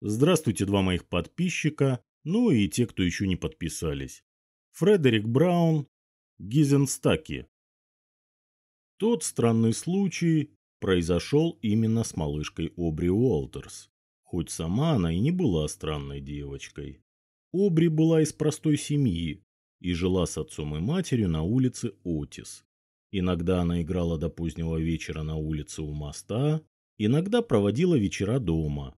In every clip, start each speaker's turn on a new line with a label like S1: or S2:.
S1: Здравствуйте, два моих подписчика, ну и те, кто еще не подписались. Фредерик Браун, Гизенстаки. Тот странный случай произошел именно с малышкой Обри Уолтерс, хоть сама она и не была странной девочкой. Обри была из простой семьи и жила с отцом и матерью на улице Отис. Иногда она играла до позднего вечера на улице у моста, иногда проводила вечера дома.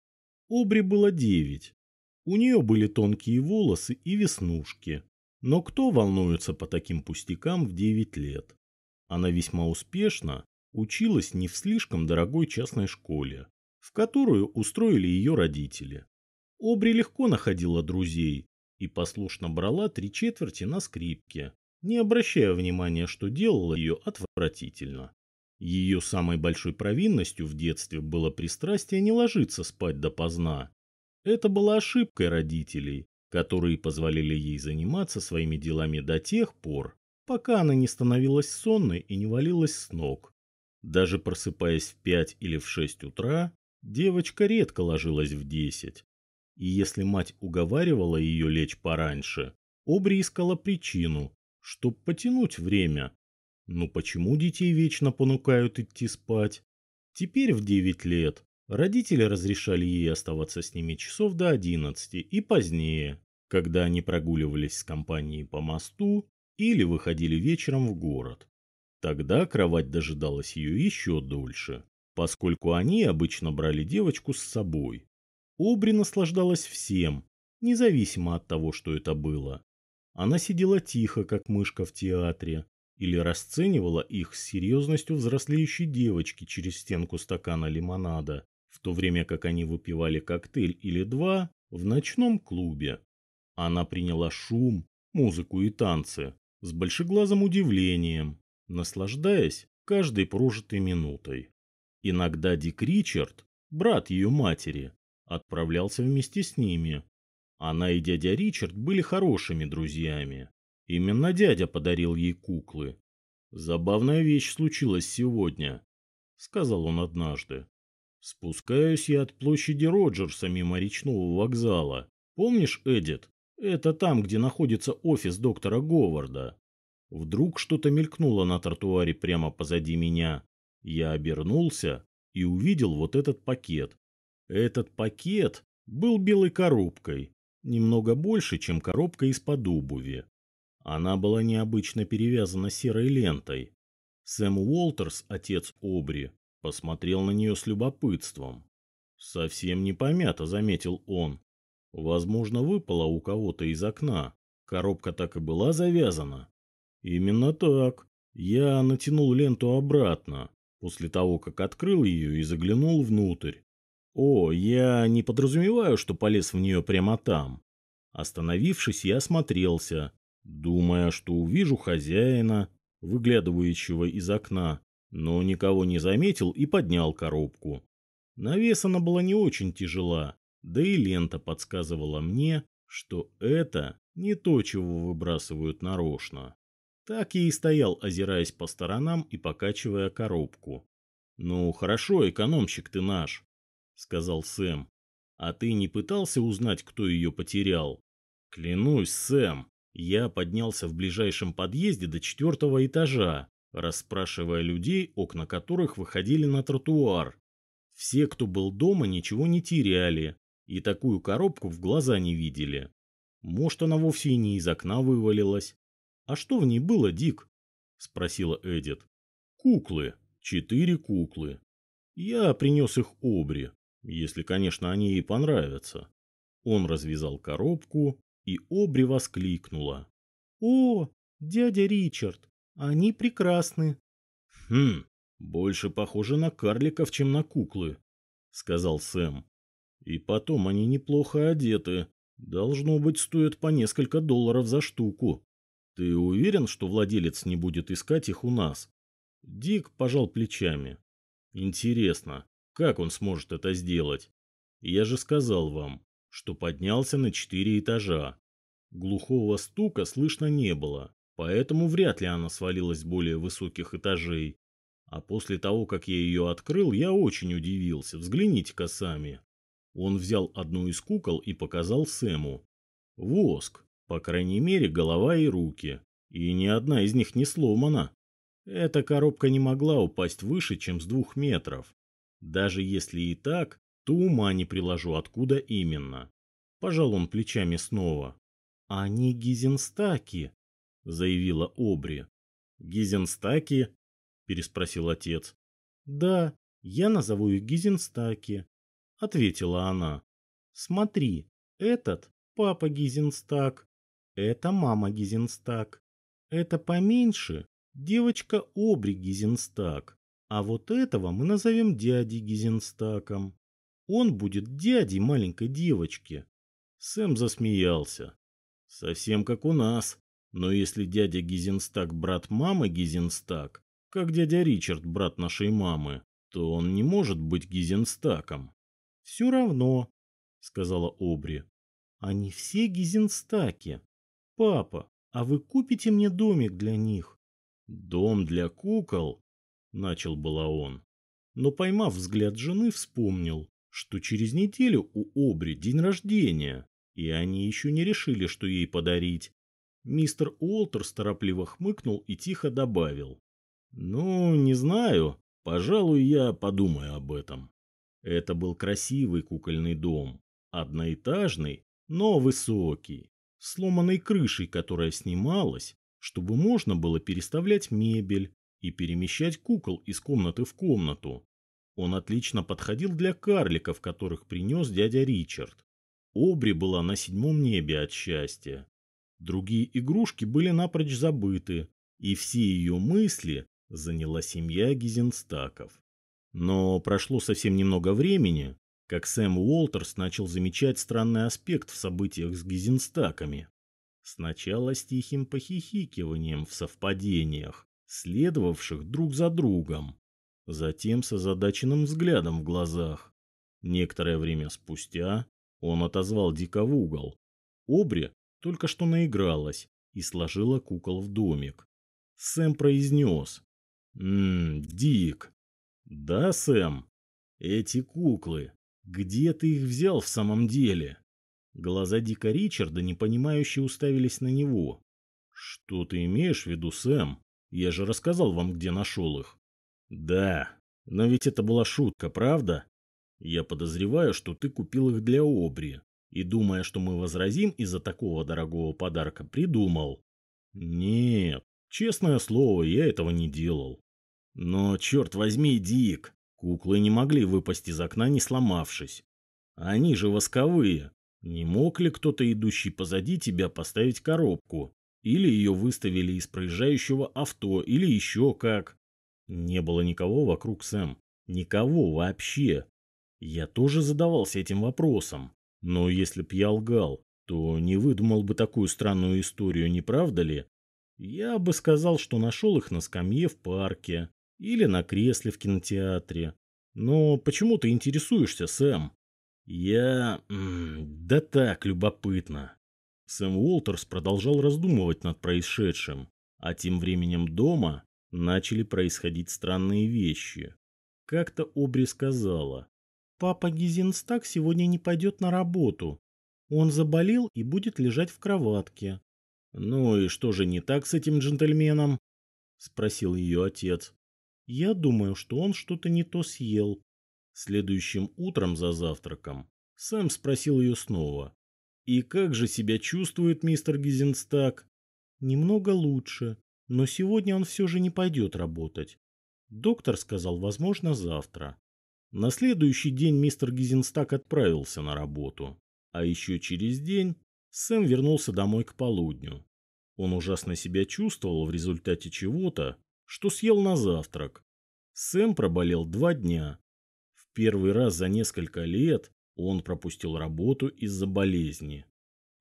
S1: Обри было девять. У нее были тонкие волосы и веснушки. Но кто волнуется по таким пустякам в девять лет? Она весьма успешно училась не в слишком дорогой частной школе, в которую устроили ее родители. Обри легко находила друзей и послушно брала три четверти на скрипке, не обращая внимания, что делала ее отвратительно. Ее самой большой провинностью в детстве было пристрастие не ложиться спать допоздна. Это была ошибкой родителей, которые позволяли ей заниматься своими делами до тех пор, пока она не становилась сонной и не валилась с ног. Даже просыпаясь в пять или в шесть утра, девочка редко ложилась в десять. И если мать уговаривала ее лечь пораньше, Обри искала причину, чтобы потянуть время. Но почему детей вечно понукают идти спать? Теперь в 9 лет родители разрешали ей оставаться с ними часов до 11 и позднее, когда они прогуливались с компанией по мосту или выходили вечером в город. Тогда кровать дожидалась ее еще дольше, поскольку они обычно брали девочку с собой. Обри наслаждалась всем, независимо от того, что это было. Она сидела тихо, как мышка в театре, или расценивала их с серьезностью взрослеющей девочки через стенку стакана лимонада, в то время как они выпивали коктейль или два в ночном клубе. Она приняла шум, музыку и танцы с большеглазым удивлением, наслаждаясь каждой прожитой минутой. Иногда Дик Ричард, брат ее матери, отправлялся вместе с ними, она и дядя Ричард были хорошими друзьями. Именно дядя подарил ей куклы. «Забавная вещь случилась сегодня», — сказал он однажды. «Спускаюсь я от площади Роджерса мимо речного вокзала. Помнишь, Эдит? Это там, где находится офис доктора Говарда. Вдруг что-то мелькнуло на тротуаре прямо позади меня. Я обернулся и увидел вот этот пакет. Этот пакет был белой коробкой, немного больше, чем коробка из-под обуви. Она была необычно перевязана серой лентой. Сэм Уолтерс, отец Обри, посмотрел на нее с любопытством. Совсем не помято, заметил он. Возможно, выпала у кого-то из окна. Коробка так и была завязана. Именно так. Я натянул ленту обратно, после того, как открыл ее и заглянул внутрь. О, я не подразумеваю, что полез в нее прямо там. Остановившись, я осмотрелся, думая, что увижу хозяина, выглядывающего из окна, но никого не заметил и поднял коробку. Навес она была не очень тяжела, да и лента подсказывала мне, что это не то, чего выбрасывают нарочно. Так я и стоял, озираясь по сторонам и покачивая коробку. «Ну, хорошо, экономщик ты наш», сказал Сэм. А ты не пытался узнать, кто ее потерял? Клянусь, Сэм, я поднялся в ближайшем подъезде до четвертого этажа, расспрашивая людей, окна которых выходили на тротуар. Все, кто был дома, ничего не теряли и такую коробку в глаза не видели. Может, она вовсе и не из окна вывалилась. А что в ней было, Дик? Спросила Эдит. Куклы. Четыре куклы. Я принес их Обри. Если, конечно, они ей понравятся. Он развязал коробку, и Обри воскликнула. «О, дядя Ричард, они прекрасны!» «Хм, больше похожи на карликов, чем на куклы», — сказал Сэм. «И потом они неплохо одеты. Должно быть, стоят по несколько долларов за штуку. Ты уверен, что владелец не будет искать их у нас?» Дик пожал плечами. «Интересно, как он сможет это сделать? Я же сказал вам, что поднялся на четыре этажа. Глухого стука слышно не было, поэтому вряд ли она свалилась с более высоких этажей. А после того, как я ее открыл, я очень удивился. Взгляните-ка сами. Он взял одну из кукол и показал Сэму. Воск, по крайней мере, голова и руки. И ни одна из них не сломана. Эта коробка не могла упасть выше, чем с двух метров. Даже если и так, то ума не приложу, откуда именно. Пожал он плечами снова. «Они гизенстаки», — заявила Обри. «Гизенстаки?» — переспросил отец. «Да, я назову их гизенстаки», — ответила она. «Смотри, этот папа Гизенстак, это мама Гизенстак, это поменьше девочка Обри Гизенстак, а вот этого мы назовем дядей Гизенстаком. Он будет дядей маленькой девочки. Сэм засмеялся. Совсем как у нас. Но если дядя Гизенстак брат мамы Гизенстак, как дядя Ричард брат нашей мамы, то он не может быть Гизенстаком. Все равно, сказала Обри. Они все Гизенстаки. Папа, а вы купите мне домик для них? Дом для кукол? Начал было он. Но поймав взгляд жены, вспомнил, что через неделю у Обри день рождения, и они еще не решили, что ей подарить. Мистер Уолтерс торопливо хмыкнул и тихо добавил. «Ну, не знаю. Пожалуй, я подумаю об этом». Это был красивый кукольный дом. Одноэтажный, но высокий. Сломанной крышей, которая снималась, чтобы можно было переставлять мебель и перемещать кукол из комнаты в комнату. Он отлично подходил для карликов, которых принес дядя Ричард. Обри была на седьмом небе от счастья. Другие игрушки были напрочь забыты, и все ее мысли заняла семья Гизенстаков. Но прошло совсем немного времени, как Сэм Уолтерс начал замечать странный аспект в событиях с Гизенстаками. Сначала с тихим похихикиванием в совпадениях, следовавших друг за другом, затем с озадаченным взглядом в глазах. Некоторое время спустя он отозвал Дика в угол. Обри только что наигралась и сложила кукол в домик. Сэм произнес. «Ммм, Дик». «Да, Сэм? Эти куклы. Где ты их взял в самом деле?» Глаза Дика Ричарда непонимающе уставились на него. «Что ты имеешь в виду, Сэм? Я же рассказал вам, где нашел их». Да, но ведь это была шутка, правда? Я подозреваю, что ты купил их для Обри. И думая, что мы возразим из-за такого дорогого подарка, придумал. Нет, честное слово, я этого не делал. Но, черт возьми, Дик, куклы не могли выпасть из окна, не сломавшись. Они же восковые. Не мог ли кто-то, идущий позади тебя, поставить коробку? Или ее выставили из проезжающего авто, или еще как? Не было никого вокруг Сэм. Никого вообще. Я тоже задавался этим вопросом. Но если б я лгал, то не выдумал бы такую странную историю, не правда ли? Я бы сказал, что нашел их на скамье в парке или на кресле в кинотеатре. Но почему ты интересуешься, Сэм? Я... да так, любопытно. Сэм Уолтерс продолжал раздумывать над происшедшим, а тем временем дома начали происходить странные вещи. Как-то Обри сказала, «Папа Гизенстаг сегодня не пойдет на работу. Он заболел и будет лежать в кроватке». «Ну и что же не так с этим джентльменом?» – спросил ее отец. «Я думаю, что он что-то не то съел». Следующим утром за завтраком Сэм спросил ее снова. «И как же себя чувствует мистер Гизенстаг?» «Немного лучше. Но сегодня он все же не пойдет работать. Доктор сказал, возможно, завтра. На следующий день мистер Гизенстак отправился на работу. А еще через день Сэм вернулся домой к полудню. Он ужасно себя чувствовал в результате чего-то, что съел на завтрак. Сэм проболел два дня. В первый раз за несколько лет он пропустил работу из-за болезни.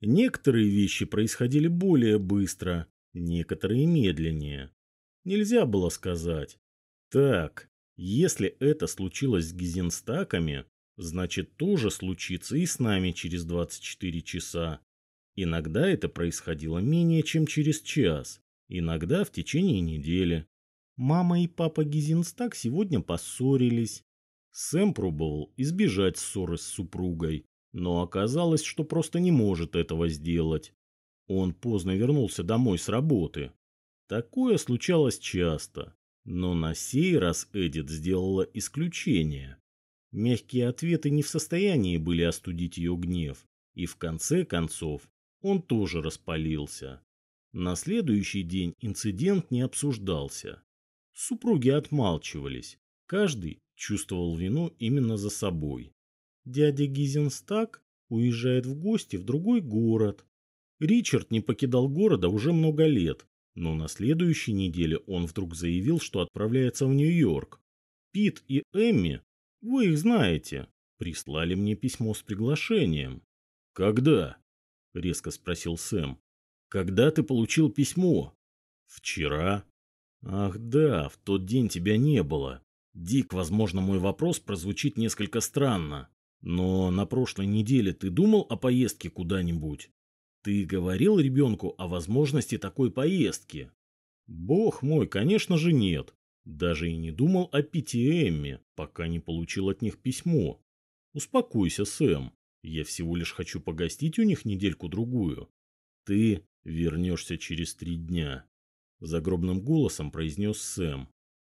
S1: Некоторые вещи происходили более быстро, некоторые медленнее. Нельзя было сказать. Так, если это случилось с Гизенстаками, значит тоже случится и с нами через 24 часа. Иногда это происходило менее чем через час, иногда в течение недели. Мама и папа Гизенстак сегодня поссорились, Сэм пробовал избежать ссоры с супругой, но оказалось, что просто не может этого сделать. Он поздно вернулся домой с работы. Такое случалось часто, но на сей раз Эдит сделала исключение. Мягкие ответы не в состоянии были остудить ее гнев, и в конце концов он тоже распалился. На следующий день инцидент не обсуждался. Супруги отмалчивались, каждый чувствовал вину именно за собой. Дядя Гизенстак уезжает в гости в другой город. Ричард не покидал города уже много лет, но на следующей неделе он вдруг заявил, что отправляется в Нью-Йорк. Пит и Эмми, вы их знаете, прислали мне письмо с приглашением. «Когда?» – резко спросил Сэм. «Когда ты получил письмо?» «Вчера». «Ах да, в тот день тебя не было. Дик, возможно, мой вопрос прозвучит несколько странно. Но на прошлой неделе ты думал о поездке куда-нибудь? Ты говорил ребенку о возможности такой поездки? Бог мой, конечно же нет. Даже и не думал о Пите и Эмме, пока не получил от них письмо. Успокойся, Сэм. Я всего лишь хочу погостить у них недельку-другую. Ты вернешься через три дня. Загробным голосом произнес Сэм.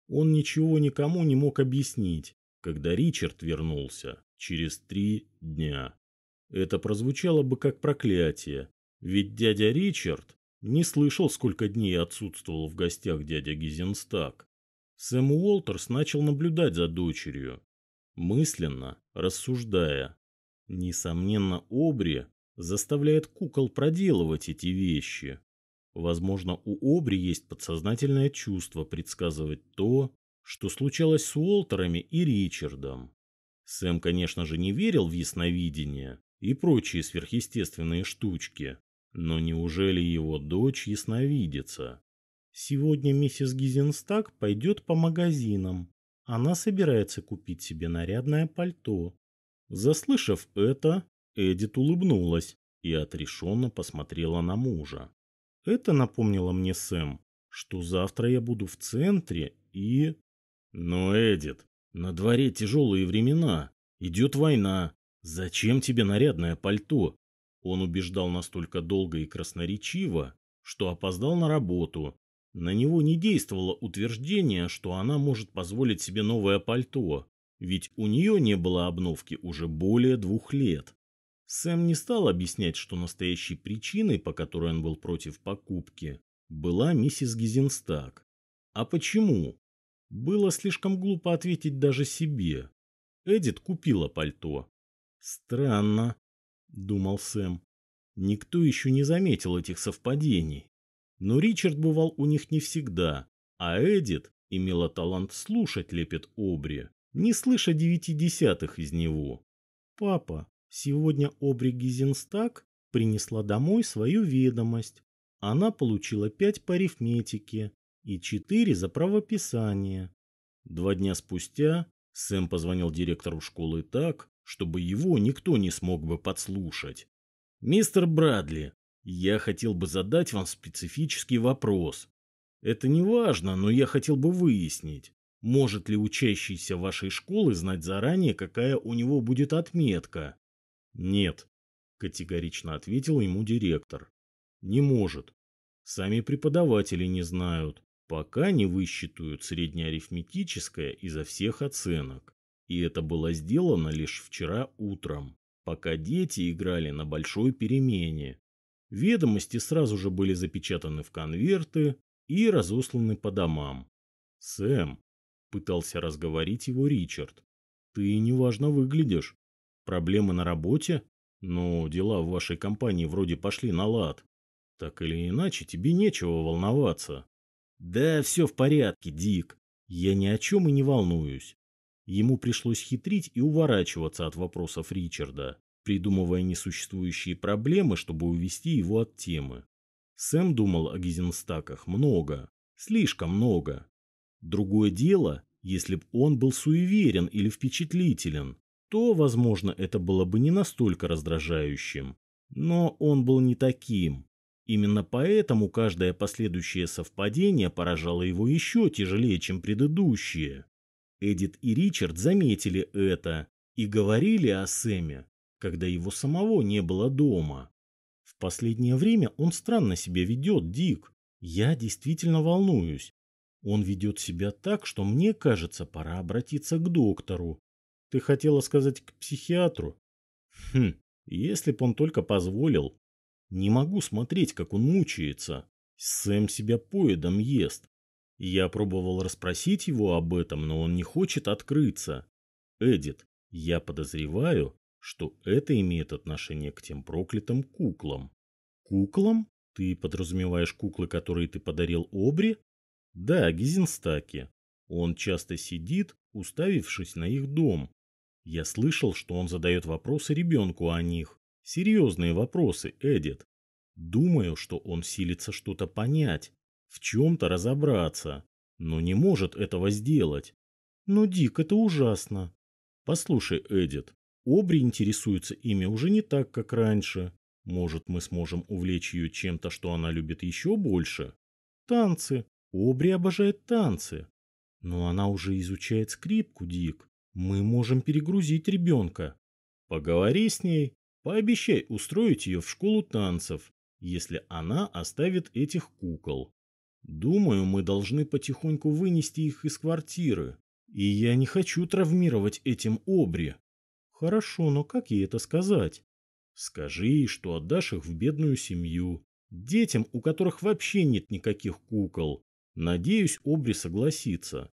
S1: Он ничего никому не мог объяснить, когда Ричард вернулся через три дня. Это прозвучало бы как проклятие, ведь дядя Ричард не слышал, сколько дней отсутствовал в гостях дядя Гизенстаг. Сэм Уолтерс начал наблюдать за дочерью, мысленно рассуждая. Несомненно, Обри заставляет кукол проделывать эти вещи. Возможно, у Обри есть подсознательное чувство предсказывать то, что случалось с Уолтерами и Ричардом. Сэм, конечно же, не верил в ясновидение и прочие сверхъестественные штучки, но неужели его дочь ясновидится? Сегодня миссис Гизенстаг пойдет по магазинам. Она собирается купить себе нарядное пальто. Заслышав это, Эдит улыбнулась и отрешенно посмотрела на мужа. Это напомнило мне Сэм, что завтра я буду в центре и... Но, Эдит, на дворе тяжелые времена. Идет война. Зачем тебе нарядное пальто? Он убеждал настолько долго и красноречиво, что опоздал на работу. На него не действовало утверждение, что она может позволить себе новое пальто, ведь у нее не было обновки уже более двух лет. Сэм не стал объяснять, что настоящей причиной, по которой он был против покупки, была миссис Гизенстаг. А почему? Было слишком глупо ответить даже себе. Эдит купила пальто. Странно, думал Сэм. Никто еще не заметил этих совпадений. Но Ричард бывал у них не всегда, а Эдит имела талант слушать лепет Обри, не слыша девяти десятых из него. «Папа, сегодня Обри Гизенстаг принесла домой свою ведомость. Она получила пять по арифметике и четыре за правописание». Два дня спустя Сэм позвонил директору школы так, чтобы его никто не смог бы подслушать. «Мистер Брадли, я хотел бы задать вам специфический вопрос. Это не важно, но я хотел бы выяснить, может ли учащийся вашей школы знать заранее, какая у него будет отметка? Нет, категорично ответил ему директор. Не может. Сами преподаватели не знают, пока не высчитают среднеарифметическое изо всех оценок. И это было сделано лишь вчера утром, пока дети играли на большой перемене. Ведомости сразу же были запечатаны в конверты и разосланы по домам. «Сэм», — пытался разговорить его Ричард, — «ты неважно выглядишь. Проблемы на работе? Но дела в вашей компании вроде пошли на лад. Так или иначе, тебе нечего волноваться». «Да, все в порядке, Дик. Я ни о чем и не волнуюсь». Ему пришлось хитрить и уворачиваться от вопросов Ричарда придумывая несуществующие проблемы, чтобы увести его от темы. Сэм думал о Гизенстаках много, слишком много. Другое дело, если б он был суеверен или впечатлителен, то, возможно, это было бы не настолько раздражающим. Но он был не таким. Именно поэтому каждое последующее совпадение поражало его еще тяжелее, чем предыдущее. Эдит и Ричард заметили это и говорили о Сэме, когда его самого не было дома. В последнее время он странно себя ведет, Дик. Я действительно волнуюсь. Он ведет себя так, что мне кажется, пора обратиться к доктору. Ты хотела сказать к психиатру? Хм, если б он только позволил. Не могу смотреть, как он мучается. Сэм себя поедом ест. Я пробовал расспросить его об этом, но он не хочет открыться. Эдит, я подозреваю, что это имеет отношение к тем проклятым куклам. Куклам? Ты подразумеваешь куклы, которые ты подарил Обри? Да, Гизенстаки. Он часто сидит, уставившись на их дом. Я слышал, что он задает вопросы ребенку о них. Серьезные вопросы, Эдит. Думаю, что он силится что-то понять, в чем-то разобраться, но не может этого сделать. Но, Дик, это ужасно. Послушай, Эдит, Обри интересуется ими уже не так, как раньше. Может, мы сможем увлечь ее чем-то, что она любит еще больше? Танцы. Обри обожает танцы. Но она уже изучает скрипку, Дик. Мы можем перегрузить ребенка. Поговори с ней. Пообещай устроить ее в школу танцев, если она оставит этих кукол. Думаю, мы должны потихоньку вынести их из квартиры. И я не хочу травмировать этим Обри. Хорошо, но как ей это сказать? Скажи ей, что отдашь их в бедную семью. Детям, у которых вообще нет никаких кукол. Надеюсь, Обри согласится.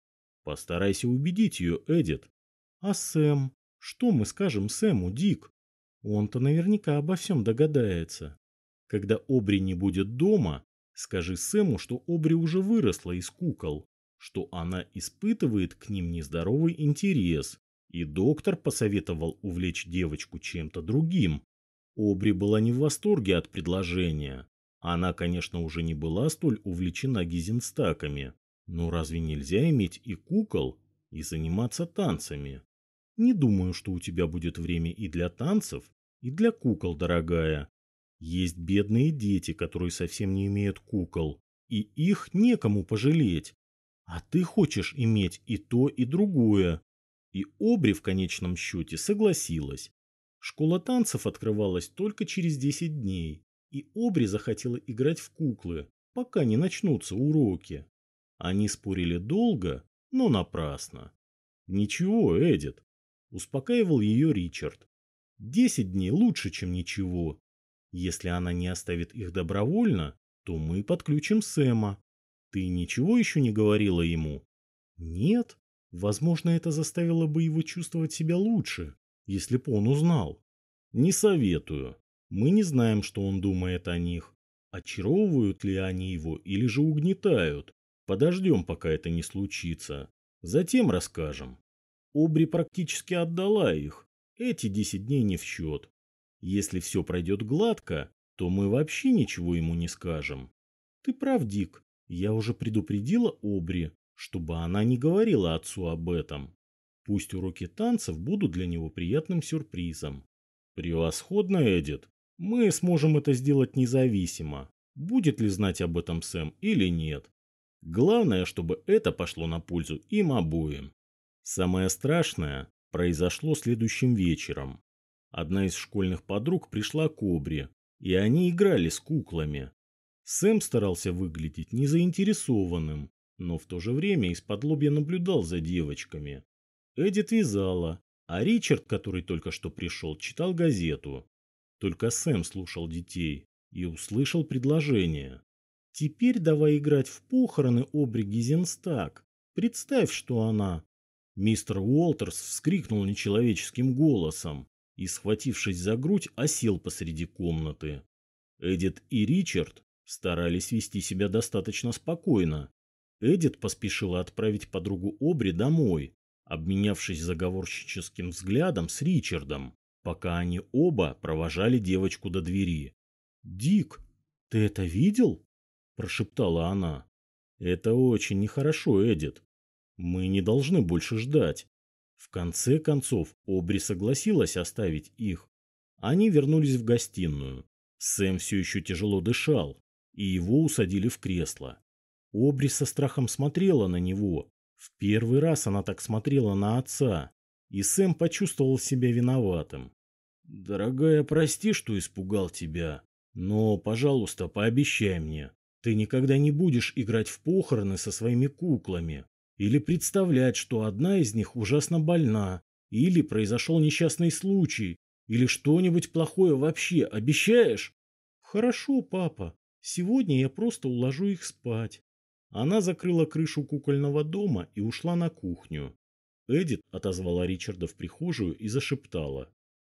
S1: Постарайся убедить ее, Эдит. А Сэм? Что мы скажем Сэму, Дик? Он-то наверняка обо всем догадается. Когда Обри не будет дома, скажи Сэму, что Обри уже выросла из кукол, что она испытывает к ним нездоровый интерес, и доктор посоветовал увлечь девочку чем-то другим. Обри была не в восторге от предложения. Она, конечно, уже не была столь увлечена гизенстаками, но разве нельзя иметь и кукол, и заниматься танцами? Не думаю, что у тебя будет время и для танцев, и для кукол, дорогая. Есть бедные дети, которые совсем не имеют кукол, и их некому пожалеть. А ты хочешь иметь и то, и другое. И Обри в конечном счете согласилась. Школа танцев открывалась только через 10 дней, и Обри захотела играть в куклы, пока не начнутся уроки. Они спорили долго, но напрасно. Ничего, Эдит, Успокаивал ее Ричард. Десять дней лучше, чем ничего. Если она не оставит их добровольно, то мы подключим Сэма. Ты ничего еще не говорила ему? Нет. Возможно, это заставило бы его чувствовать себя лучше, если бы он узнал. Не советую. Мы не знаем, что он думает о них. Очаровывают ли они его или же угнетают. Подождем, пока это не случится. Затем расскажем. Обри практически отдала их. Эти десять дней не в счет. Если все пройдет гладко, то мы вообще ничего ему не скажем. Ты прав, Дик. Я уже предупредила Обри, чтобы она не говорила отцу об этом. Пусть уроки танцев будут для него приятным сюрпризом. Превосходно, Эдит. Мы сможем это сделать независимо, будет ли знать об этом Сэм или нет. Главное, чтобы это пошло на пользу им обоим. Самое страшное произошло следующим вечером. Одна из школьных подруг пришла к Обре, и они играли с куклами. Сэм старался выглядеть незаинтересованным, но в то же время из-под лобья наблюдал за девочками. Эдит вязала, а Ричард, который только что пришел, читал газету. Только Сэм слушал детей и услышал предложение. «Теперь давай играть в похороны Обри Гизенстаг. Представь, что она Мистер Уолтерс вскрикнул нечеловеческим голосом и, схватившись за грудь, осел посреди комнаты. Эдит и Ричард старались вести себя достаточно спокойно. Эдит поспешила отправить подругу Обри домой, обменявшись заговорщическим взглядом с Ричардом, пока они оба провожали девочку до двери. «Дик, ты это видел?» – прошептала она. «Это очень нехорошо, Эдит. Мы не должны больше ждать. В конце концов, Обри согласилась оставить их. Они вернулись в гостиную. Сэм все еще тяжело дышал, и его усадили в кресло. Обри со страхом смотрела на него, В первый раз она так смотрела на отца, и Сэм почувствовал себя виноватым. «Дорогая, прости, что испугал тебя, но, пожалуйста, пообещай мне, ты никогда не будешь играть в похороны со своими куклами или представлять, что одна из них ужасно больна, или произошел несчастный случай, или что-нибудь плохое вообще, обещаешь?» «Хорошо, папа, сегодня я просто уложу их спать». Она закрыла крышу кукольного дома и ушла на кухню. Эдит отозвала Ричарда в прихожую и зашептала.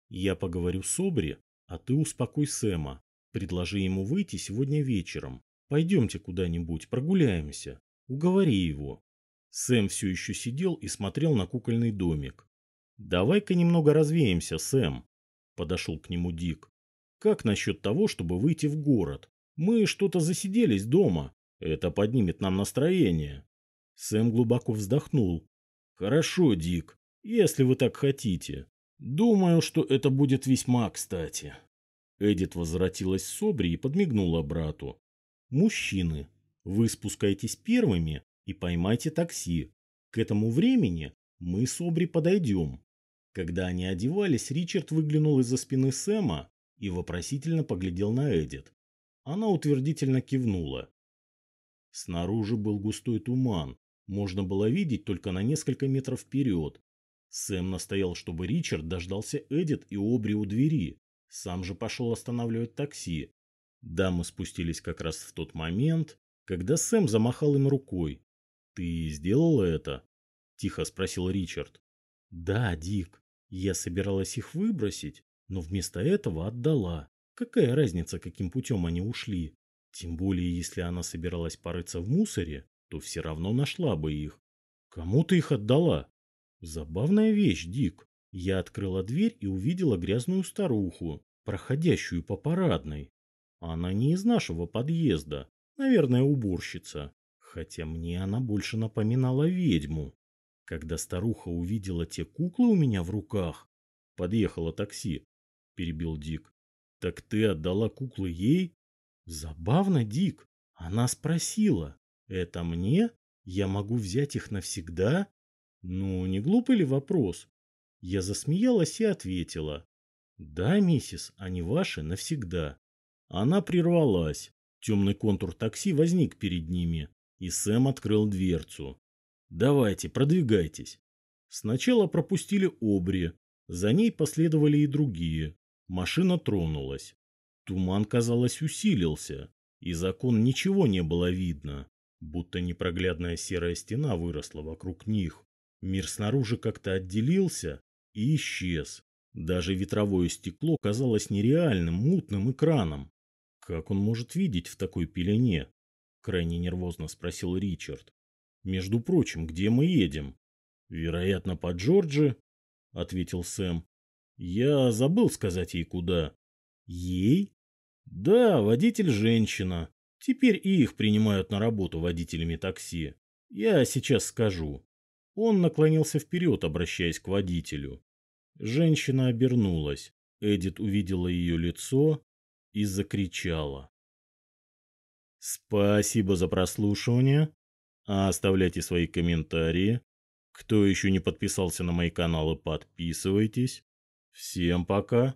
S1: «Я поговорю с Обри, а ты успокой Сэма. Предложи ему выйти сегодня вечером. Пойдемте куда-нибудь, прогуляемся. Уговори его». Сэм все еще сидел и смотрел на кукольный домик. «Давай-ка немного развеемся, Сэм», – подошел к нему Дик. «Как насчет того, чтобы выйти в город? Мы что-то засиделись дома. Это поднимет нам настроение». Сэм глубоко вздохнул. «Хорошо, Дик, если вы так хотите. Думаю, что это будет весьма кстати». Эдит возвратилась с Собри и подмигнула брату. «Мужчины, вы спускайтесь первыми и поймайте такси. К этому времени мы с Обри подойдем». Когда они одевались, Ричард выглянул из-за спины Сэма и вопросительно поглядел на Эдит. Она утвердительно кивнула. Снаружи был густой туман, можно было видеть только на несколько метров вперед. Сэм настоял, чтобы Ричард дождался Эдит и Обри у двери. Сам же пошел останавливать такси. Дамы спустились как раз в тот момент, когда Сэм замахал им рукой. «Ты сделала это?» – тихо спросил Ричард. «Да, Дик. Я собиралась их выбросить, но вместо этого отдала. Какая разница, каким путем они ушли? Тем более, если она собиралась порыться в мусоре, то все равно нашла бы их. Кому ты их отдала? Забавная вещь, Дик. Я открыла дверь и увидела грязную старуху, проходящую по парадной. Она не из нашего подъезда, наверное, уборщица. Хотя мне она больше напоминала ведьму. Когда старуха увидела те куклы у меня в руках, подъехало такси, перебил Дик. Так ты отдала куклы ей? Забавно, Дик. Она спросила, это мне? Я могу взять их навсегда? Ну, не глупый ли вопрос? Я засмеялась и ответила. Да, миссис, они ваши навсегда. Она прервалась. Темный контур такси возник перед ними, и Сэм открыл дверцу. Давайте, продвигайтесь. Сначала пропустили Обри, за ней последовали и другие. Машина тронулась. Туман, казалось, усилился. Из окон ничего не было видно, будто непроглядная серая стена выросла вокруг них. Мир снаружи как-то отделился и исчез. Даже ветровое стекло казалось нереальным, мутным экраном. «Как он может видеть в такой пелене?» – крайне нервозно спросил Ричард. «Между прочим, где мы едем?» «Вероятно, по Джорджи», – ответил Сэм. «Я забыл сказать ей куда». «Ей?» Да, водитель женщина. Теперь и их принимают на работу водителями такси. Я сейчас скажу. Он наклонился вперед, обращаясь к водителю. Женщина обернулась. Эдит увидела ее лицо и закричала. Спасибо за прослушивание. Оставляйте свои комментарии. Кто еще не подписался на мои каналы, подписывайтесь. Всем пока.